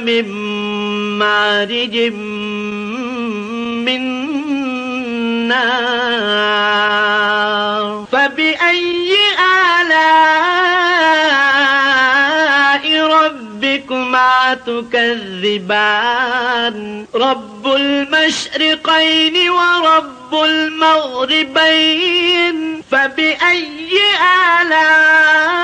من مارج من نار. فبأي آلاء ربكما تكذبان؟ رب المشرقين ورب المغربين. فبأي آلاء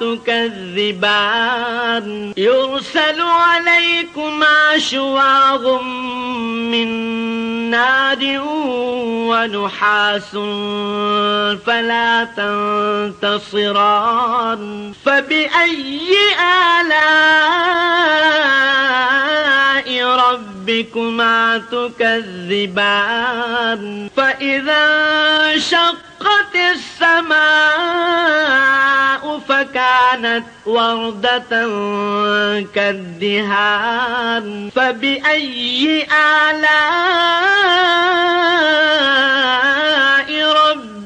تكذبان. يرسل عليكما شواظ من نار ونحاس فلا تنتصران. فبأي آلاء ربكما تكذبان؟ فإذا انشق وانشقت السماء فكانت وردة كالدهان فبأي آلاء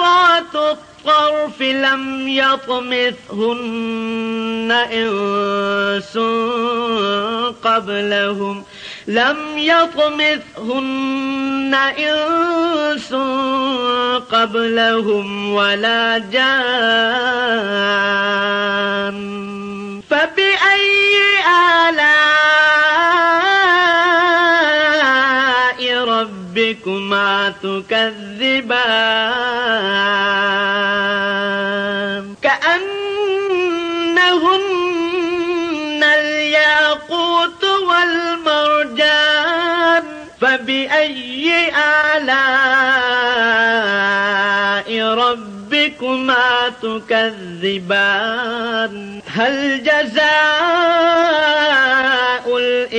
قاصرات الطرف لم يطمثهن إنس قبلهم. لم يطمثهن إنس قبلهم ولا جان. فبأي آلاء ربكما تكذبان. كأنهن الياقوت والمرجان. فبأي آلاء ربكما تكذبان؟ هل جزاء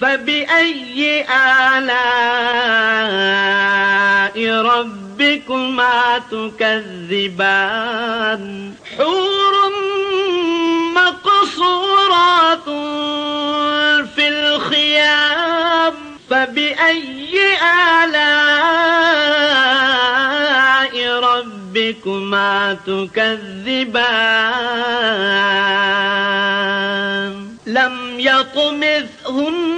فبأي آلاء ربكما تكذبان؟ حور مقصورات في الخيام. فبأي آلاء ربكما تكذبان؟ لم يطمثهن